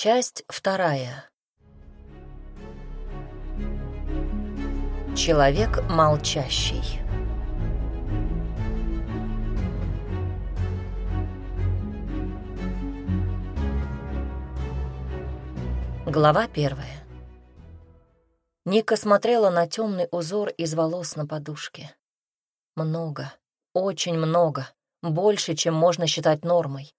Часть вторая. Человек молчащий. Глава первая. Ника смотрела на темный узор из волос на подушке. Много, очень много, больше, чем можно считать нормой.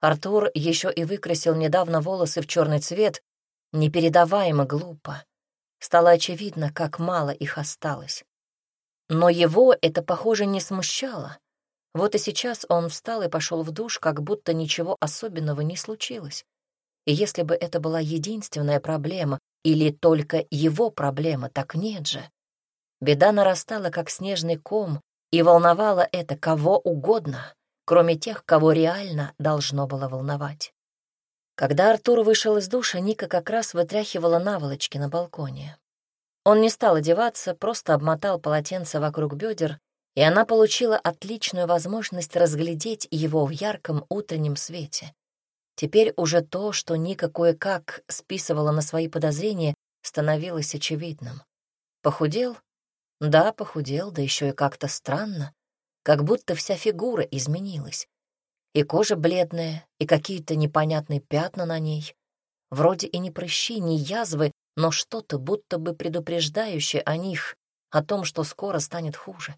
Артур еще и выкрасил недавно волосы в черный цвет, непередаваемо глупо. Стало очевидно, как мало их осталось. Но его это, похоже, не смущало. Вот и сейчас он встал и пошел в душ, как будто ничего особенного не случилось. И если бы это была единственная проблема или только его проблема, так нет же. Беда нарастала, как снежный ком, и волновала это кого угодно, кроме тех, кого реально должно было волновать. Когда Артур вышел из душа, Ника как раз вытряхивала наволочки на балконе. Он не стал одеваться, просто обмотал полотенце вокруг бедер, и она получила отличную возможность разглядеть его в ярком утреннем свете. Теперь уже то, что Ника кое-как списывала на свои подозрения, становилось очевидным. Похудел? Да, похудел, да еще и как-то странно, как будто вся фигура изменилась. И кожа бледная, и какие-то непонятные пятна на ней. Вроде и не прыщи, не язвы, но что-то будто бы предупреждающее о них, о том, что скоро станет хуже.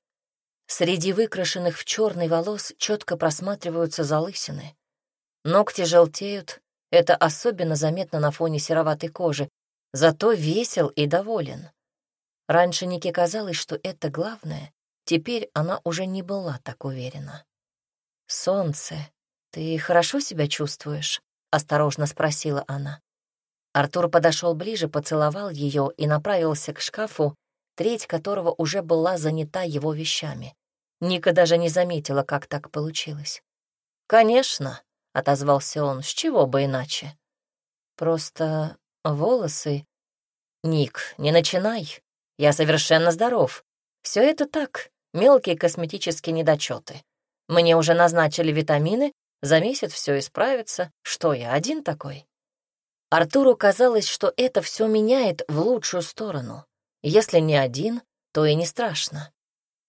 Среди выкрашенных в черный волос четко просматриваются залысины. Ногти желтеют, это особенно заметно на фоне сероватой кожи, зато весел и доволен. Раньше Нике казалось, что это главное, теперь она уже не была так уверена. «Солнце, ты хорошо себя чувствуешь?» — осторожно спросила она. Артур подошел ближе, поцеловал ее и направился к шкафу, треть которого уже была занята его вещами. Ника даже не заметила, как так получилось. «Конечно», — отозвался он, — «с чего бы иначе?» «Просто волосы...» «Ник, не начинай. Я совершенно здоров. Все это так, мелкие косметические недочеты. Мне уже назначили витамины, за месяц все исправится. Что я один такой?» Артуру казалось, что это все меняет в лучшую сторону. Если не один, то и не страшно.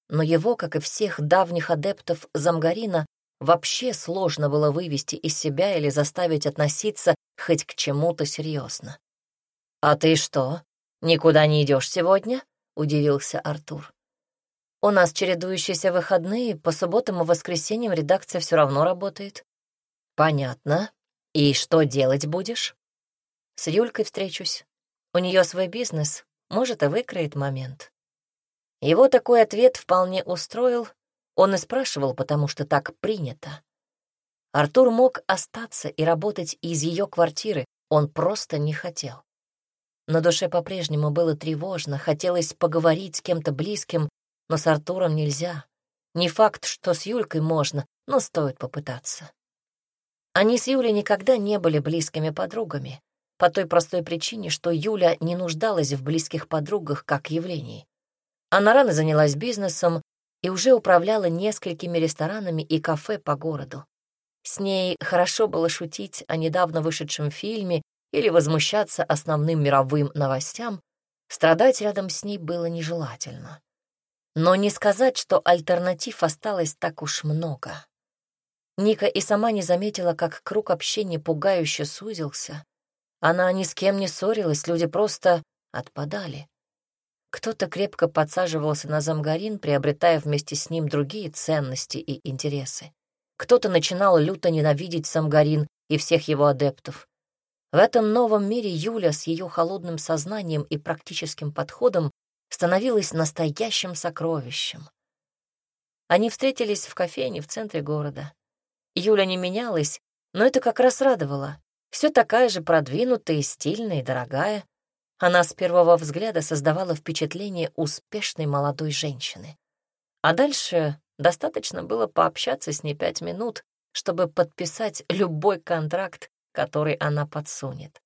Но его, как и всех давних адептов Замгарина, вообще сложно было вывести из себя или заставить относиться хоть к чему-то серьезно. «А ты что, никуда не идешь сегодня?» — удивился Артур. «У нас чередующиеся выходные, по субботам и воскресеньям редакция все равно работает». «Понятно. И что делать будешь?» «С Юлькой встречусь. У нее свой бизнес, может, и выкроет момент». Его такой ответ вполне устроил, он и спрашивал, потому что так принято. Артур мог остаться и работать из ее квартиры, он просто не хотел. На душе по-прежнему было тревожно, хотелось поговорить с кем-то близким, но с Артуром нельзя. Не факт, что с Юлькой можно, но стоит попытаться. Они с Юлей никогда не были близкими подругами, по той простой причине, что Юля не нуждалась в близких подругах как явлении. Она рано занялась бизнесом, и уже управляла несколькими ресторанами и кафе по городу. С ней хорошо было шутить о недавно вышедшем фильме или возмущаться основным мировым новостям, страдать рядом с ней было нежелательно. Но не сказать, что альтернатив осталось так уж много. Ника и сама не заметила, как круг общения пугающе сузился. Она ни с кем не ссорилась, люди просто отпадали. Кто-то крепко подсаживался на замгарин, приобретая вместе с ним другие ценности и интересы. Кто-то начинал люто ненавидеть самгарин и всех его адептов. В этом новом мире Юля с ее холодным сознанием и практическим подходом становилась настоящим сокровищем. Они встретились в кофейне в центре города. Юля не менялась, но это как раз радовало. Все такая же продвинутая, стильная и дорогая. Она с первого взгляда создавала впечатление успешной молодой женщины. А дальше достаточно было пообщаться с ней пять минут, чтобы подписать любой контракт, который она подсунет.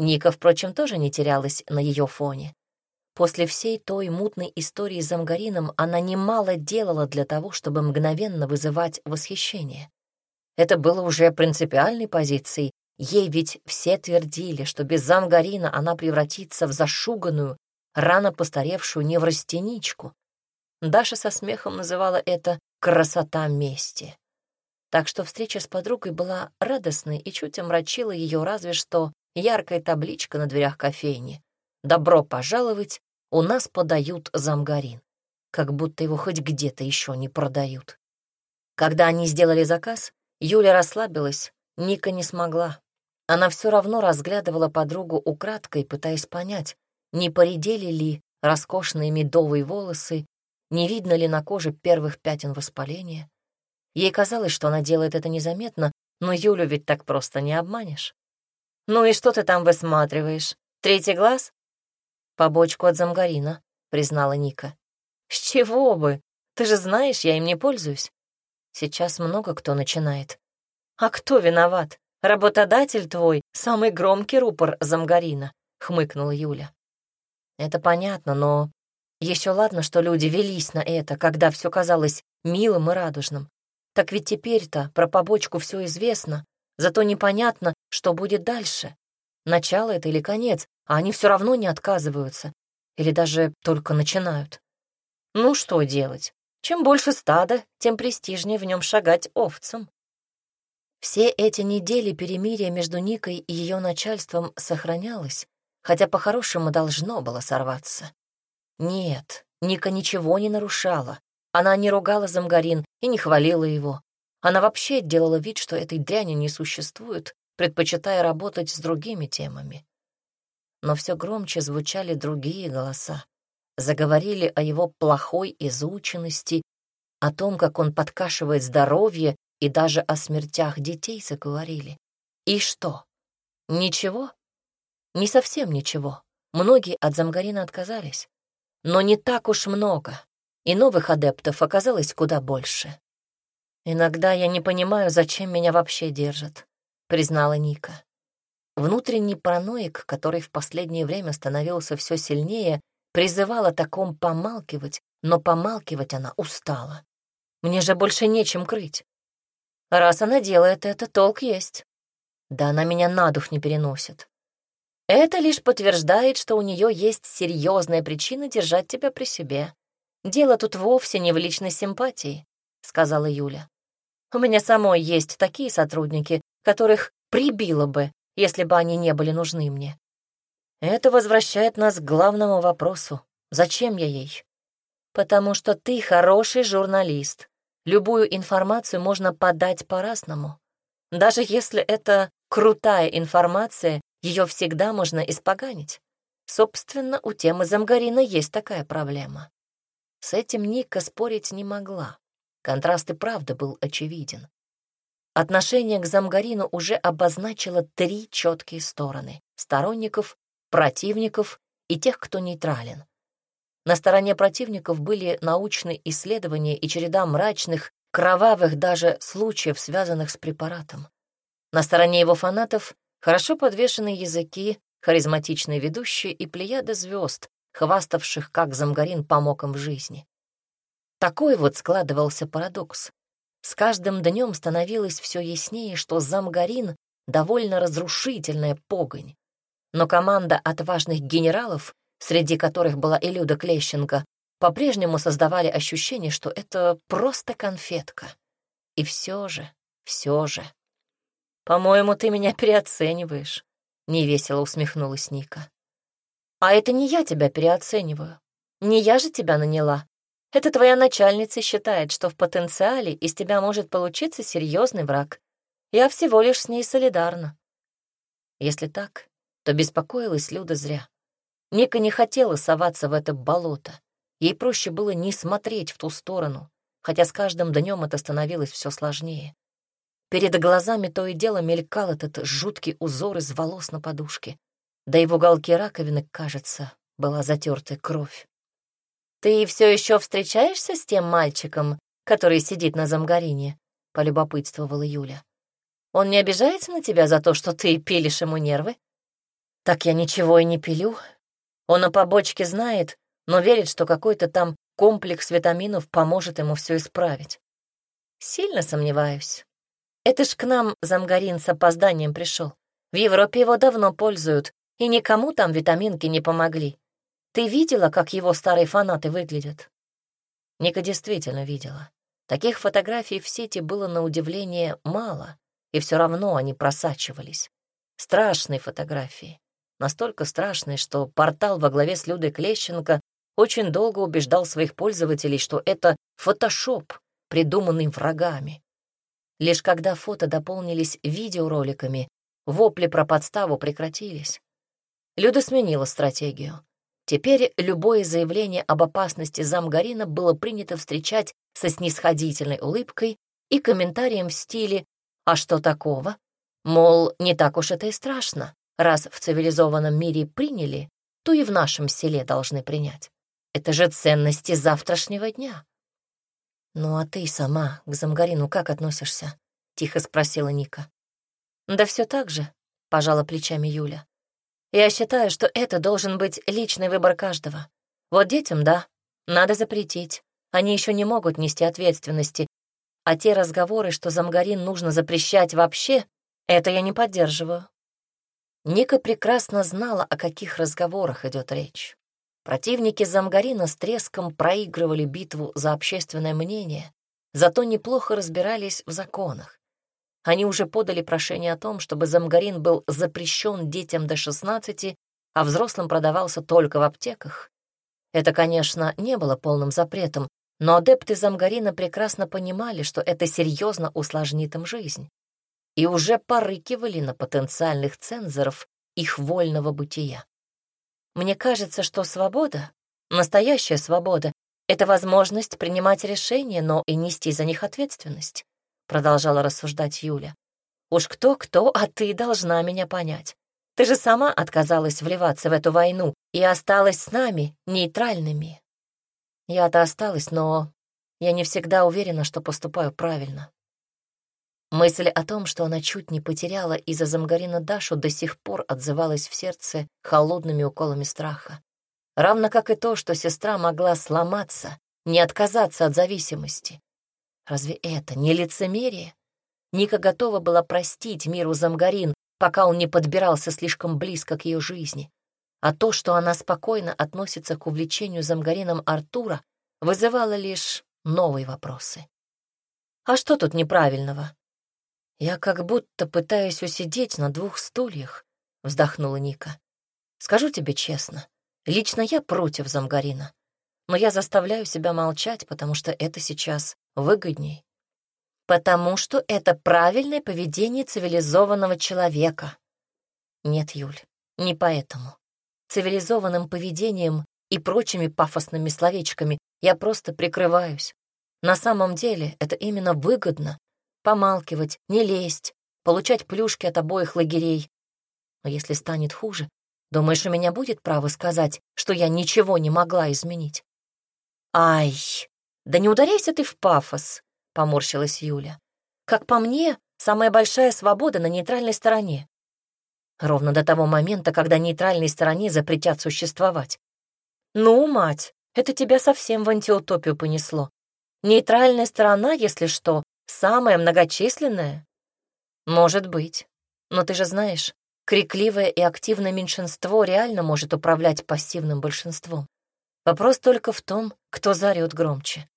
Ника, впрочем, тоже не терялась на ее фоне. После всей той мутной истории с Замгарином она немало делала для того, чтобы мгновенно вызывать восхищение. Это было уже принципиальной позицией, Ей ведь все твердили, что без замгарина она превратится в зашуганную, рано постаревшую неврастеничку. Даша со смехом называла это «красота мести». Так что встреча с подругой была радостной и чуть омрачила ее разве что яркая табличка на дверях кофейни. «Добро пожаловать, у нас подают замгарин». Как будто его хоть где-то еще не продают. Когда они сделали заказ, Юля расслабилась, Ника не смогла. Она все равно разглядывала подругу украдкой, пытаясь понять, не поредели ли роскошные медовые волосы, не видно ли на коже первых пятен воспаления. Ей казалось, что она делает это незаметно, но Юлю ведь так просто не обманешь. «Ну и что ты там высматриваешь? Третий глаз?» «Побочку от замгарина», — признала Ника. «С чего бы? Ты же знаешь, я им не пользуюсь. Сейчас много кто начинает. А кто виноват? Работодатель твой — самый громкий рупор замгарина», — хмыкнула Юля. Это понятно, но еще ладно, что люди велись на это, когда все казалось милым и радужным. Так ведь теперь-то про побочку все известно, зато непонятно, что будет дальше. Начало это или конец, а они все равно не отказываются. Или даже только начинают. Ну что делать? Чем больше стада, тем престижнее в нем шагать овцам. Все эти недели перемирия между Никой и ее начальством сохранялось, хотя по-хорошему должно было сорваться. Нет, Ника ничего не нарушала, она не ругала Замгарин и не хвалила его. Она вообще делала вид, что этой дряни не существует, предпочитая работать с другими темами. Но все громче звучали другие голоса. Заговорили о его плохой изученности, о том, как он подкашивает здоровье, и даже о смертях детей заговорили. И что? Ничего? Не совсем ничего. Многие от Замгарина отказались. Но не так уж много и новых адептов оказалось куда больше. «Иногда я не понимаю, зачем меня вообще держат», — признала Ника. Внутренний параноик, который в последнее время становился все сильнее, призывал о таком помалкивать, но помалкивать она устала. Мне же больше нечем крыть. Раз она делает это, толк есть. Да она меня на дух не переносит. Это лишь подтверждает, что у нее есть серьезная причина держать тебя при себе. «Дело тут вовсе не в личной симпатии», — сказала Юля. «У меня самой есть такие сотрудники, которых прибило бы, если бы они не были нужны мне. Это возвращает нас к главному вопросу. Зачем я ей? Потому что ты хороший журналист. Любую информацию можно подать по-разному. Даже если это крутая информация, ее всегда можно испоганить. Собственно, у темы Замгарина есть такая проблема. С этим Ника спорить не могла. Контраст и правда был очевиден. Отношение к Замгарину уже обозначило три четкие стороны — сторонников, противников и тех, кто нейтрален. На стороне противников были научные исследования и череда мрачных, кровавых даже случаев, связанных с препаратом. На стороне его фанатов — хорошо подвешенные языки, харизматичные ведущие и плеяда звезд, хваставших, как Замгарин помог им в жизни. Такой вот складывался парадокс. С каждым днем становилось все яснее, что Замгарин — довольно разрушительная погонь. Но команда отважных генералов, среди которых была и Люда Клещенко, по-прежнему создавали ощущение, что это просто конфетка. И все же, все же. «По-моему, ты меня переоцениваешь», — невесело усмехнулась Ника. А это не я тебя переоцениваю. Не я же тебя наняла. Это твоя начальница считает, что в потенциале из тебя может получиться серьезный враг. Я всего лишь с ней солидарна. Если так, то беспокоилась Люда зря. Ника не хотела соваться в это болото. Ей проще было не смотреть в ту сторону, хотя с каждым днем это становилось все сложнее. Перед глазами то и дело мелькал этот жуткий узор из волос на подушке да и в уголке раковины, кажется, была затертая кровь. «Ты все еще встречаешься с тем мальчиком, который сидит на замгарине?» — полюбопытствовала Юля. «Он не обижается на тебя за то, что ты пилишь ему нервы?» «Так я ничего и не пилю. Он о побочке знает, но верит, что какой-то там комплекс витаминов поможет ему все исправить. Сильно сомневаюсь. Это ж к нам замгарин с опозданием пришел. В Европе его давно пользуют, и никому там витаминки не помогли. Ты видела, как его старые фанаты выглядят?» Ника действительно видела. Таких фотографий в сети было на удивление мало, и все равно они просачивались. Страшные фотографии. Настолько страшные, что портал во главе с Людой Клещенко очень долго убеждал своих пользователей, что это фотошоп, придуманный врагами. Лишь когда фото дополнились видеороликами, вопли про подставу прекратились. Люда сменила стратегию. Теперь любое заявление об опасности замгарина было принято встречать со снисходительной улыбкой и комментарием в стиле «А что такого?» Мол, не так уж это и страшно. Раз в цивилизованном мире приняли, то и в нашем селе должны принять. Это же ценности завтрашнего дня. «Ну а ты сама к Замгарину как относишься?» — тихо спросила Ника. «Да все так же», — пожала плечами Юля. «Я считаю, что это должен быть личный выбор каждого. Вот детям, да, надо запретить. Они еще не могут нести ответственности. А те разговоры, что Замгарин нужно запрещать вообще, это я не поддерживаю». Ника прекрасно знала, о каких разговорах идет речь. Противники Замгарина с треском проигрывали битву за общественное мнение, зато неплохо разбирались в законах. Они уже подали прошение о том, чтобы Замгарин был запрещен детям до 16, а взрослым продавался только в аптеках. Это, конечно, не было полным запретом, но адепты Замгарина прекрасно понимали, что это серьезно усложнит им жизнь, и уже порыкивали на потенциальных цензоров их вольного бытия. Мне кажется, что свобода, настоящая свобода, это возможность принимать решения, но и нести за них ответственность, продолжала рассуждать Юля. Уж кто-кто, а ты должна меня понять. Ты же сама отказалась вливаться в эту войну и осталась с нами, нейтральными. Я-то осталась, но я не всегда уверена, что поступаю правильно. Мысль о том, что она чуть не потеряла из-за Замгарина Дашу, до сих пор отзывалась в сердце холодными уколами страха. Равно как и то, что сестра могла сломаться, не отказаться от зависимости. Разве это не лицемерие? Ника готова была простить миру Замгарин, пока он не подбирался слишком близко к ее жизни. А то, что она спокойно относится к увлечению Замгарином Артура, вызывало лишь новые вопросы. А что тут неправильного? «Я как будто пытаюсь усидеть на двух стульях», — вздохнула Ника. «Скажу тебе честно, лично я против Замгарина, но я заставляю себя молчать, потому что это сейчас выгодней. Потому что это правильное поведение цивилизованного человека. Нет, Юль, не поэтому. Цивилизованным поведением и прочими пафосными словечками я просто прикрываюсь. На самом деле это именно выгодно помалкивать, не лезть, получать плюшки от обоих лагерей. Но если станет хуже, думаешь, у меня будет право сказать, что я ничего не могла изменить? Ай, да не ударяйся ты в пафос, поморщилась Юля. Как по мне, самая большая свобода на нейтральной стороне. Ровно до того момента, когда нейтральной стороне запретят существовать. Ну, мать, это тебя совсем в антиутопию понесло. Нейтральная сторона, если что, Самое многочисленное? Может быть. Но ты же знаешь, крикливое и активное меньшинство реально может управлять пассивным большинством. Вопрос только в том, кто заорёт громче.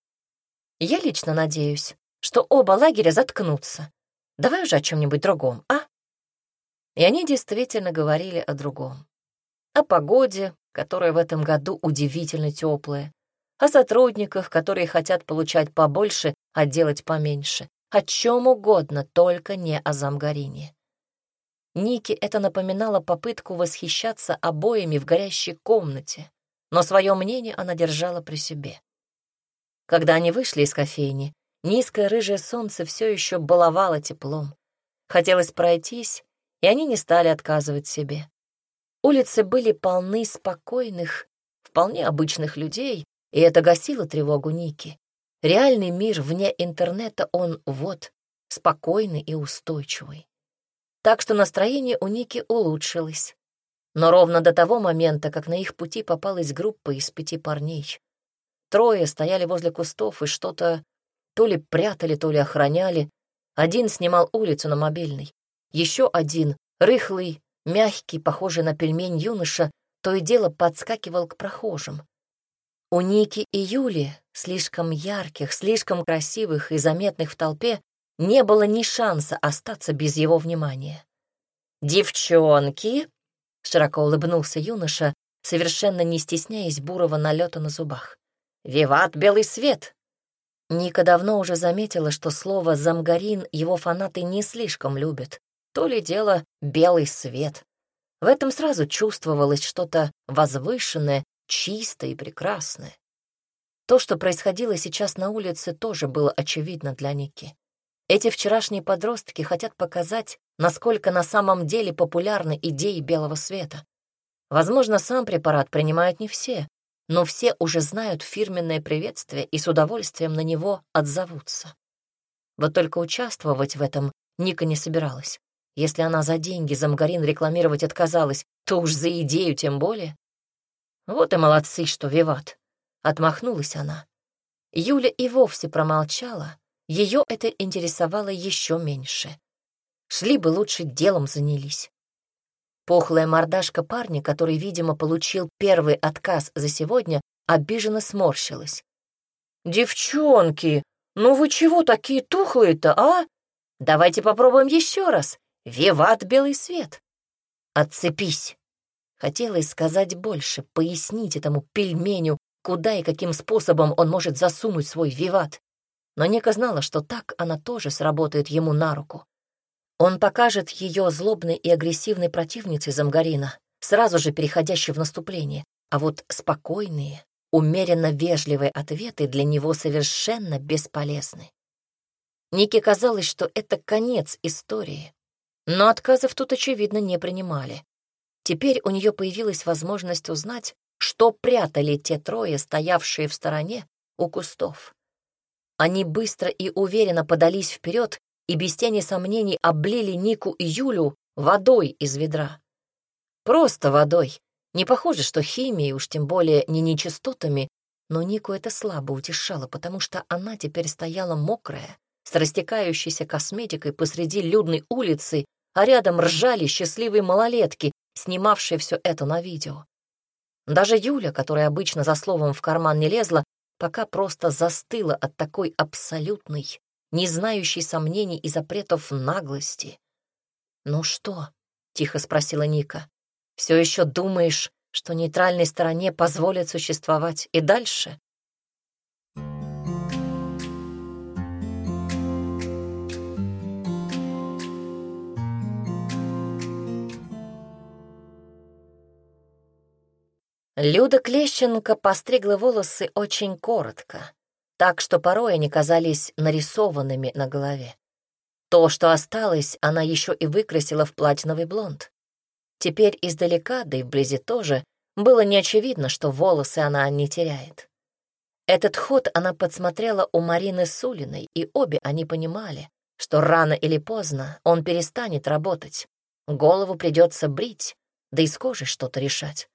Я лично надеюсь, что оба лагеря заткнутся. Давай уже о чем-нибудь другом, а? И они действительно говорили о другом. О погоде, которая в этом году удивительно теплая, о сотрудниках, которые хотят получать побольше, а делать поменьше, о чем угодно, только не о Замгарине. Нике это напоминало попытку восхищаться обоями в горящей комнате, но свое мнение она держала при себе. Когда они вышли из кофейни, низкое рыжее солнце все еще баловало теплом. Хотелось пройтись, и они не стали отказывать себе. Улицы были полны спокойных, вполне обычных людей, и это гасило тревогу Ники. Реальный мир вне интернета, он вот, спокойный и устойчивый. Так что настроение у Ники улучшилось. Но ровно до того момента, как на их пути попалась группа из пяти парней. Трое стояли возле кустов и что-то то ли прятали, то ли охраняли. Один снимал улицу на мобильный. Еще один Рыхлый, мягкий, похожий на пельмень юноша, то и дело подскакивал к прохожим. У Ники и Юли, слишком ярких, слишком красивых и заметных в толпе, не было ни шанса остаться без его внимания. «Девчонки!» — широко улыбнулся юноша, совершенно не стесняясь бурого налета на зубах. «Виват, белый свет!» Ника давно уже заметила, что слово «замгарин» его фанаты не слишком любят. То ли дело «белый свет». В этом сразу чувствовалось что-то возвышенное, чистое и прекрасное. То, что происходило сейчас на улице, тоже было очевидно для Ники. Эти вчерашние подростки хотят показать, насколько на самом деле популярны идеи белого света. Возможно, сам препарат принимают не все, но все уже знают фирменное приветствие и с удовольствием на него отзовутся. Вот только участвовать в этом Ника не собиралась. Если она за деньги замгарин рекламировать отказалась, то уж за идею тем более. Вот и молодцы, что виват. Отмахнулась она. Юля и вовсе промолчала, ее это интересовало еще меньше. Шли бы лучше делом занялись. Похлая мордашка парня, который, видимо, получил первый отказ за сегодня, обиженно сморщилась. «Девчонки, ну вы чего такие тухлые-то, а? Давайте попробуем еще раз. Виват белый свет!» «Отцепись!» Хотелось сказать больше, пояснить этому пельменю, куда и каким способом он может засунуть свой виват. Но Ника знала, что так она тоже сработает ему на руку. Он покажет ее злобной и агрессивной противнице Замгарина, сразу же переходящей в наступление, а вот спокойные, умеренно вежливые ответы для него совершенно бесполезны. Нике казалось, что это конец истории, но отказов тут, очевидно, не принимали. Теперь у нее появилась возможность узнать, что прятали те трое, стоявшие в стороне у кустов. Они быстро и уверенно подались вперед и без тени сомнений облили Нику и Юлю водой из ведра. Просто водой. Не похоже, что химией, уж тем более не нечистотами, но Нику это слабо утешало, потому что она теперь стояла мокрая, с растекающейся косметикой посреди людной улицы, а рядом ржали счастливые малолетки, снимавшие все это на видео. Даже Юля, которая обычно за словом в карман не лезла, пока просто застыла от такой абсолютной, не знающий сомнений и запретов наглости. «Ну что?» — тихо спросила Ника. «Все еще думаешь, что нейтральной стороне позволят существовать и дальше?» Люда Клещенко постригла волосы очень коротко, так что порой они казались нарисованными на голове. То, что осталось, она еще и выкрасила в платиновый блонд. Теперь издалека, да и вблизи тоже, было неочевидно, что волосы она не теряет. Этот ход она подсмотрела у Марины Сулиной, и обе они понимали, что рано или поздно он перестанет работать. Голову придется брить, да и с кожей что-то решать.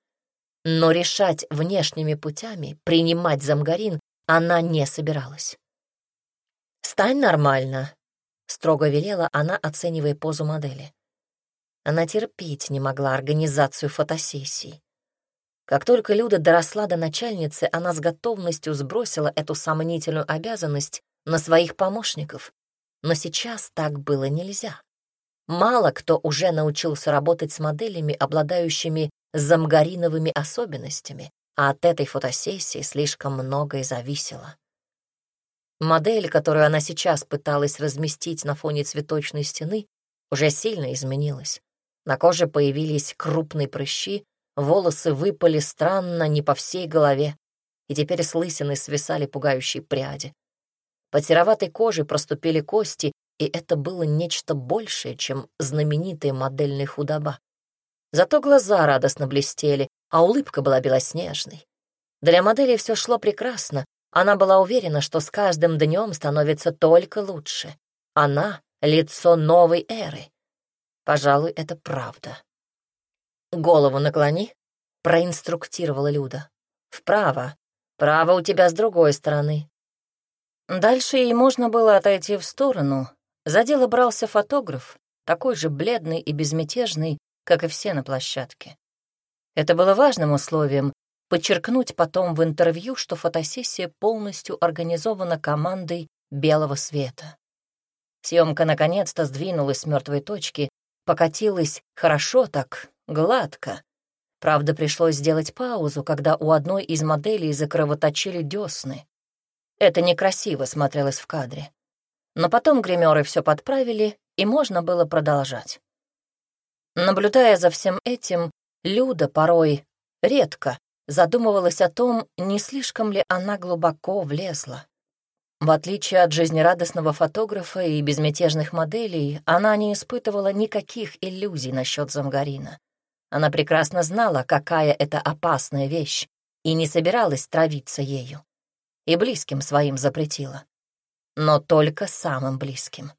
Но решать внешними путями, принимать замгарин она не собиралась. «Стань нормально», — строго велела она, оценивая позу модели. Она терпеть не могла организацию фотосессий. Как только Люда доросла до начальницы, она с готовностью сбросила эту сомнительную обязанность на своих помощников. Но сейчас так было нельзя. Мало кто уже научился работать с моделями, обладающими замгариновыми особенностями, а от этой фотосессии слишком многое зависело. Модель, которую она сейчас пыталась разместить на фоне цветочной стены, уже сильно изменилась. На коже появились крупные прыщи, волосы выпали странно не по всей голове, и теперь с лысины свисали пугающие пряди. По сероватой коже проступили кости, и это было нечто большее, чем знаменитая модельная худоба. Зато глаза радостно блестели, а улыбка была белоснежной. Для модели все шло прекрасно. Она была уверена, что с каждым днем становится только лучше. Она — лицо новой эры. Пожалуй, это правда. «Голову наклони», — проинструктировала Люда. «Вправо. Право у тебя с другой стороны». Дальше ей можно было отойти в сторону. За дело брался фотограф, такой же бледный и безмятежный, как и все на площадке. Это было важным условием подчеркнуть потом в интервью, что фотосессия полностью организована командой «Белого света». Съемка наконец-то сдвинулась с мертвой точки, покатилась хорошо так, гладко. Правда, пришлось сделать паузу, когда у одной из моделей закровоточили десны. Это некрасиво смотрелось в кадре. Но потом гримеры все подправили, и можно было продолжать. Наблюдая за всем этим, Люда порой, редко, задумывалась о том, не слишком ли она глубоко влезла. В отличие от жизнерадостного фотографа и безмятежных моделей, она не испытывала никаких иллюзий насчет Замгарина. Она прекрасно знала, какая это опасная вещь, и не собиралась травиться ею. И близким своим запретила. Но только самым близким.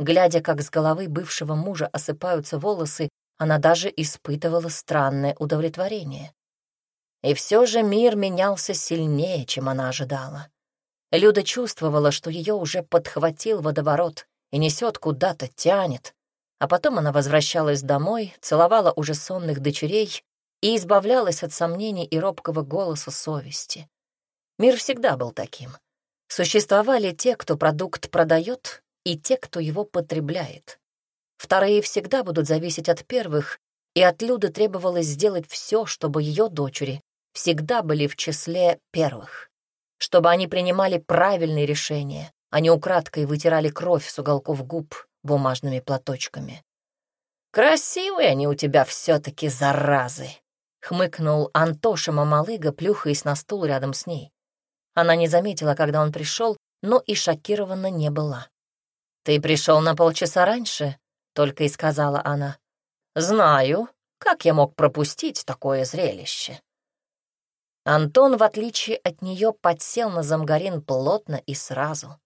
Глядя, как с головы бывшего мужа осыпаются волосы, она даже испытывала странное удовлетворение. И все же мир менялся сильнее, чем она ожидала. Люда чувствовала, что ее уже подхватил водоворот и несет куда-то, тянет. А потом она возвращалась домой, целовала уже сонных дочерей и избавлялась от сомнений и робкого голоса совести. Мир всегда был таким. Существовали те, кто продукт продает, и те, кто его потребляет. Вторые всегда будут зависеть от первых, и от Люды требовалось сделать все, чтобы ее дочери всегда были в числе первых, чтобы они принимали правильные решения, а не украдкой вытирали кровь с уголков губ бумажными платочками. «Красивые они у тебя все-таки, заразы!» — хмыкнул Антоша Мамалыга, плюхаясь на стул рядом с ней. Она не заметила, когда он пришел, но и шокирована не была. «Ты пришел на полчаса раньше?» — только и сказала она. «Знаю. Как я мог пропустить такое зрелище?» Антон, в отличие от нее, подсел на Замгарин плотно и сразу.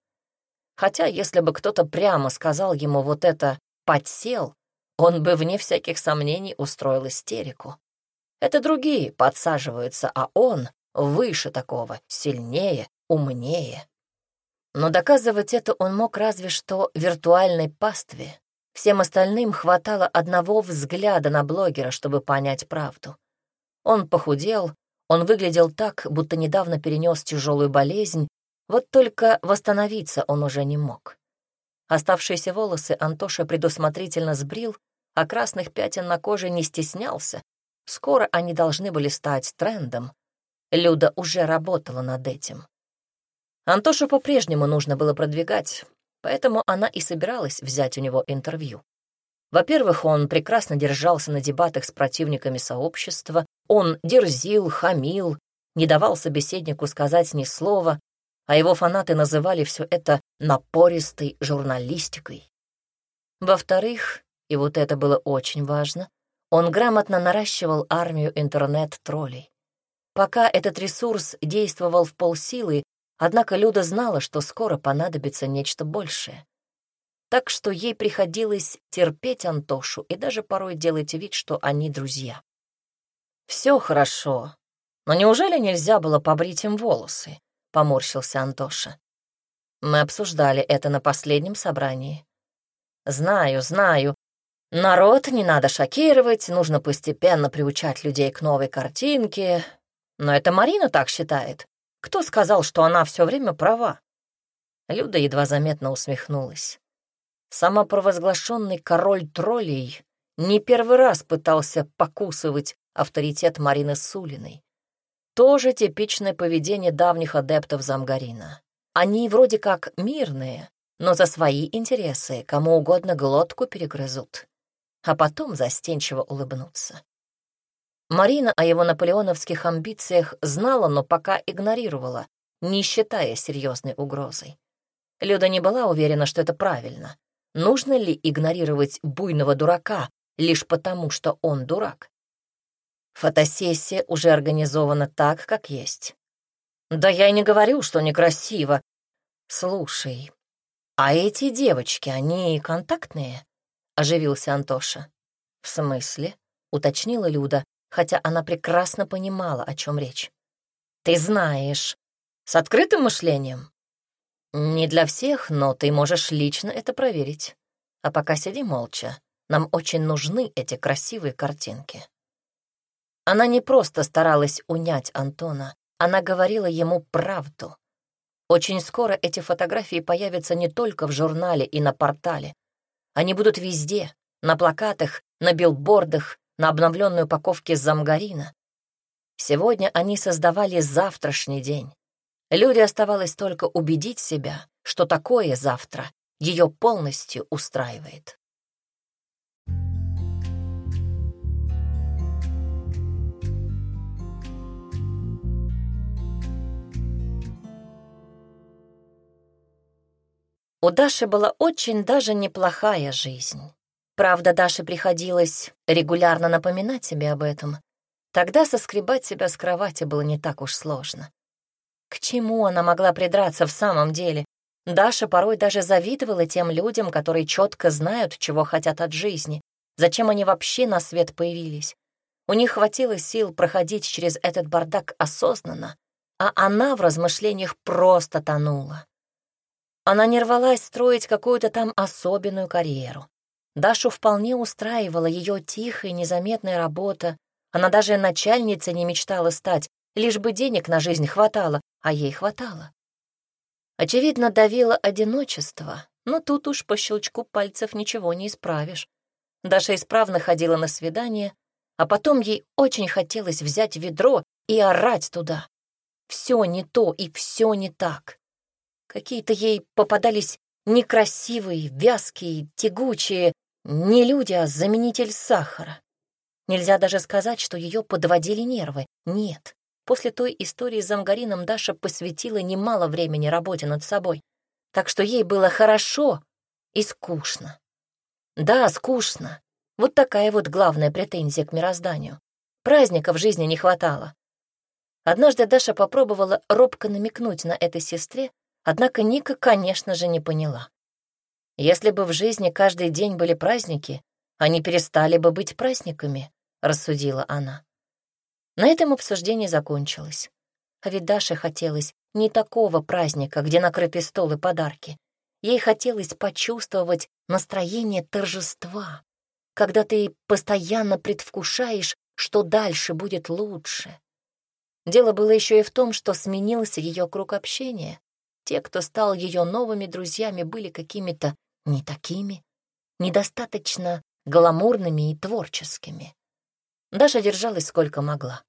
Хотя, если бы кто-то прямо сказал ему вот это «подсел», он бы, вне всяких сомнений, устроил истерику. Это другие подсаживаются, а он выше такого, сильнее, умнее. Но доказывать это он мог разве что виртуальной пастве. Всем остальным хватало одного взгляда на блогера, чтобы понять правду. Он похудел, он выглядел так, будто недавно перенес тяжелую болезнь, вот только восстановиться он уже не мог. Оставшиеся волосы Антоша предусмотрительно сбрил, а красных пятен на коже не стеснялся. Скоро они должны были стать трендом. Люда уже работала над этим. Антошу по-прежнему нужно было продвигать, поэтому она и собиралась взять у него интервью. Во-первых, он прекрасно держался на дебатах с противниками сообщества, он дерзил, хамил, не давал собеседнику сказать ни слова, а его фанаты называли все это напористой журналистикой. Во-вторых, и вот это было очень важно, он грамотно наращивал армию интернет-троллей. Пока этот ресурс действовал в полсилы, Однако Люда знала, что скоро понадобится нечто большее. Так что ей приходилось терпеть Антошу и даже порой делать вид, что они друзья. «Все хорошо, но неужели нельзя было побрить им волосы?» — поморщился Антоша. «Мы обсуждали это на последнем собрании». «Знаю, знаю. Народ не надо шокировать, нужно постепенно приучать людей к новой картинке. Но это Марина так считает. Кто сказал, что она все время права? Люда едва заметно усмехнулась. Самопровозглашенный король троллей не первый раз пытался покусывать авторитет Марины Сулиной. Тоже типичное поведение давних адептов Замгарина. Они вроде как мирные, но за свои интересы кому угодно глотку перегрызут, а потом застенчиво улыбнутся. Марина о его наполеоновских амбициях знала, но пока игнорировала, не считая серьезной угрозой. Люда не была уверена, что это правильно. Нужно ли игнорировать буйного дурака лишь потому, что он дурак? Фотосессия уже организована так, как есть. Да я и не говорю, что некрасиво. Слушай, а эти девочки, они контактные? Оживился Антоша. В смысле? Уточнила Люда, хотя она прекрасно понимала, о чем речь. «Ты знаешь, с открытым мышлением?» «Не для всех, но ты можешь лично это проверить. А пока сиди молча. Нам очень нужны эти красивые картинки». Она не просто старалась унять Антона, она говорила ему правду. Очень скоро эти фотографии появятся не только в журнале и на портале. Они будут везде, на плакатах, на билбордах, на обновленной упаковке замгарина. Сегодня они создавали завтрашний день. Люди оставалось только убедить себя, что такое завтра ее полностью устраивает. У Даши была очень даже неплохая жизнь. Правда, Даше приходилось регулярно напоминать себе об этом. Тогда соскребать себя с кровати было не так уж сложно. К чему она могла придраться в самом деле? Даша порой даже завидовала тем людям, которые четко знают, чего хотят от жизни, зачем они вообще на свет появились. У них хватило сил проходить через этот бардак осознанно, а она в размышлениях просто тонула. Она не рвалась строить какую-то там особенную карьеру. Дашу вполне устраивала ее тихая, незаметная работа. Она даже начальницей не мечтала стать, лишь бы денег на жизнь хватало, а ей хватало. Очевидно, давило одиночество, но тут уж по щелчку пальцев ничего не исправишь. Даша исправно ходила на свидание, а потом ей очень хотелось взять ведро и орать туда. Все не то и все не так. Какие-то ей попадались некрасивые, вязкие, тягучие, не люди, а заменитель сахара. Нельзя даже сказать, что ее подводили нервы. Нет. После той истории с Замгарином Даша посвятила немало времени работе над собой. Так что ей было хорошо и скучно. Да, скучно. Вот такая вот главная претензия к мирозданию. Праздника в жизни не хватало. Однажды Даша попробовала робко намекнуть на этой сестре, Однако Ника, конечно же, не поняла. Если бы в жизни каждый день были праздники, они перестали бы быть праздниками, рассудила она. На этом обсуждение закончилось. А ведь Даше хотелось не такого праздника, где накрыты стол и подарки. Ей хотелось почувствовать настроение торжества, когда ты постоянно предвкушаешь, что дальше будет лучше. Дело было еще и в том, что сменился ее круг общения. Те, кто стал ее новыми друзьями, были какими-то не такими, недостаточно гламурными и творческими. Даша держалась сколько могла.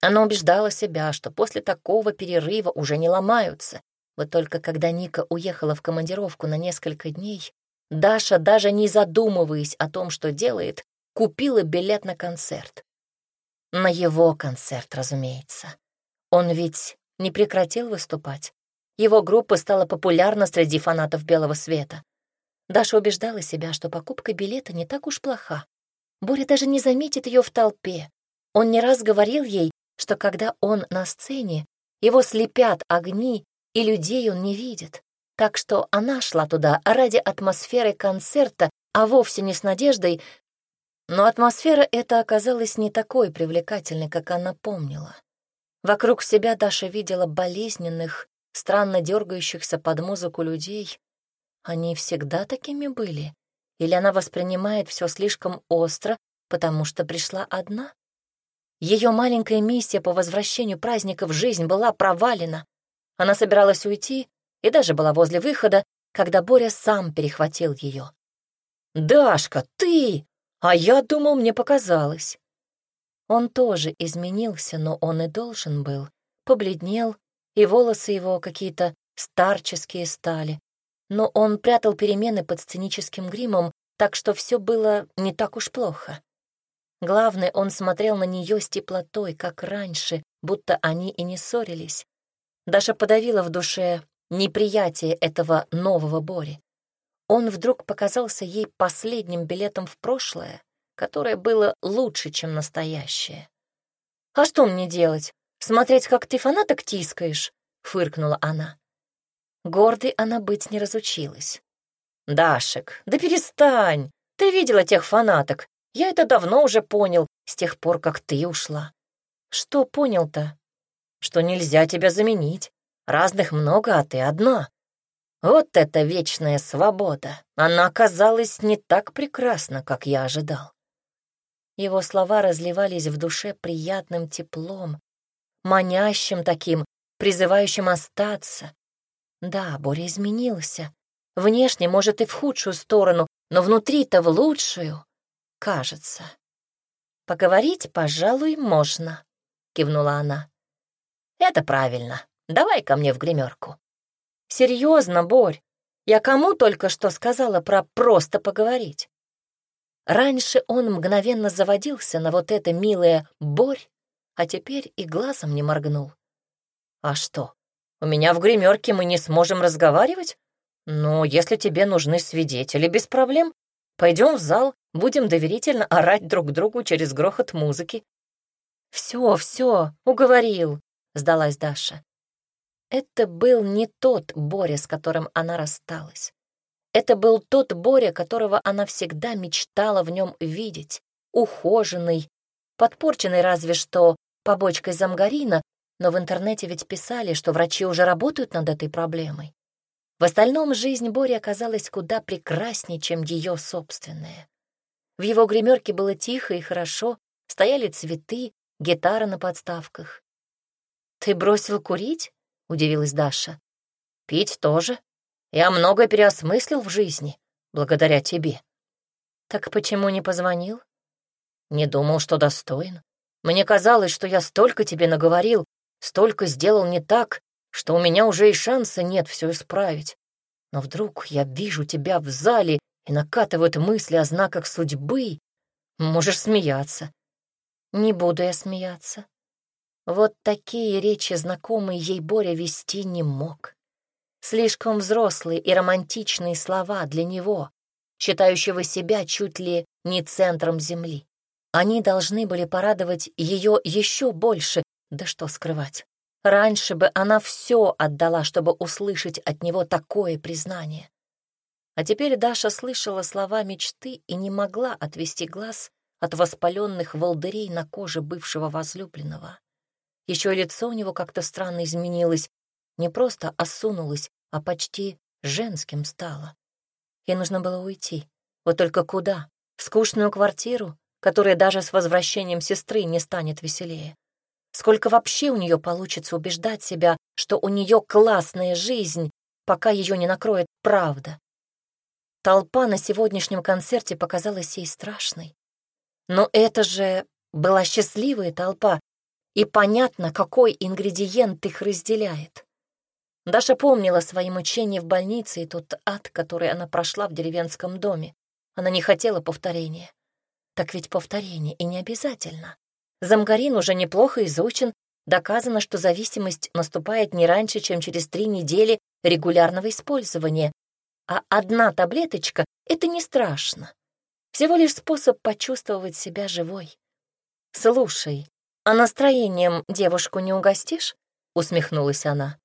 Она убеждала себя, что после такого перерыва уже не ломаются. Вот только когда Ника уехала в командировку на несколько дней, Даша, даже не задумываясь о том, что делает, купила билет на концерт. На его концерт, разумеется. Он ведь не прекратил выступать. Его группа стала популярна среди фанатов белого света. Даша убеждала себя, что покупка билета не так уж плоха. Боря даже не заметит ее в толпе. Он не раз говорил ей, что когда он на сцене, его слепят огни, и людей он не видит. Так что она шла туда ради атмосферы концерта, а вовсе не с надеждой. Но атмосфера эта оказалась не такой привлекательной, как она помнила. Вокруг себя Даша видела болезненных, странно дергающихся под музыку людей, они всегда такими были? Или она воспринимает все слишком остро, потому что пришла одна? Ее маленькая миссия по возвращению праздника в жизнь была провалена. Она собиралась уйти и даже была возле выхода, когда Боря сам перехватил ее. «Дашка, ты! А я думал, мне показалось». Он тоже изменился, но он и должен был. Побледнел, и волосы его какие-то старческие стали. Но он прятал перемены под сценическим гримом, так что все было не так уж плохо. Главное, он смотрел на нее с теплотой, как раньше, будто они и не ссорились. Даша подавила в душе неприятие этого нового Бори. Он вдруг показался ей последним билетом в прошлое, которое было лучше, чем настоящее. «А что мне делать? Смотреть, как ты фанаток тискаешь?» — фыркнула она. Гордой она быть не разучилась. «Дашек, да перестань! Ты видела тех фанаток. Я это давно уже понял, с тех пор, как ты ушла». «Что понял-то?» «Что нельзя тебя заменить. Разных много, а ты одна». Вот это вечная свобода! Она оказалась не так прекрасна, как я ожидал. Его слова разливались в душе приятным теплом, манящим таким, призывающим остаться. Да, Боря изменился. Внешне, может, и в худшую сторону, но внутри-то в лучшую, кажется. «Поговорить, пожалуй, можно», — кивнула она. «Это правильно. Давай ко мне в гримерку». «Серьезно, Борь, я кому только что сказала про просто поговорить?» Раньше он мгновенно заводился на вот это милое «Борь», а теперь и глазом не моргнул. «А что, у меня в гримерке мы не сможем разговаривать? Ну, если тебе нужны свидетели, без проблем. Пойдем в зал, будем доверительно орать друг другу через грохот музыки». «Все, все, уговорил», — сдалась Даша. Это был не тот Боря, с которым она рассталась. Это был тот Боря, которого она всегда мечтала в нем видеть, ухоженный, подпорченный разве что побочкой замгарина, но в интернете ведь писали, что врачи уже работают над этой проблемой. В остальном жизнь Бори оказалась куда прекраснее, чем ее собственная. В его гримерке было тихо и хорошо, стояли цветы, гитара на подставках. «Ты бросил курить?» — удивилась Даша. «Пить тоже. Я многое переосмыслил в жизни, благодаря тебе». «Так почему не позвонил?» «Не думал, что достоин. Мне казалось, что я столько тебе наговорил, столько сделал не так, что у меня уже и шанса нет все исправить. Но вдруг я вижу тебя в зале и накатывают мысли о знаках судьбы. Можешь смеяться». «Не буду я смеяться. Вот такие речи знакомые ей Боря вести не мог. Слишком взрослые и романтичные слова для него, считающего себя чуть ли не центром земли. Они должны были порадовать ее еще больше, да что скрывать. Раньше бы она все отдала, чтобы услышать от него такое признание. А теперь Даша слышала слова мечты и не могла отвести глаз от воспаленных волдырей на коже бывшего возлюбленного. Еще лицо у него как-то странно изменилось, не просто осунулось, а почти женским стало. Ей нужно было уйти. Вот только куда? В скучную квартиру, которая даже с возвращением сестры не станет веселее. Сколько вообще у нее получится убеждать себя, что у нее классная жизнь, пока ее не накроет правда? Толпа на сегодняшнем концерте показалась ей страшной. Но это же была счастливая толпа, и понятно, какой ингредиент их разделяет. Даша помнила свои мучения в больнице и тот ад, который она прошла в деревенском доме. Она не хотела повторения. Так ведь повторение и не обязательно. Замгарин уже неплохо изучен, доказано, что зависимость наступает не раньше, чем через три недели регулярного использования, а одна таблеточка — это не страшно. Всего лишь способ почувствовать себя живой. «Слушай, «А настроением девушку не угостишь?» — усмехнулась она.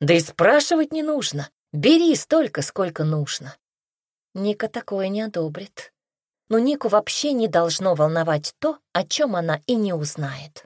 «Да и спрашивать не нужно. Бери столько, сколько нужно». Ника такое не одобрит. Но Нику вообще не должно волновать то, о чем она и не узнает.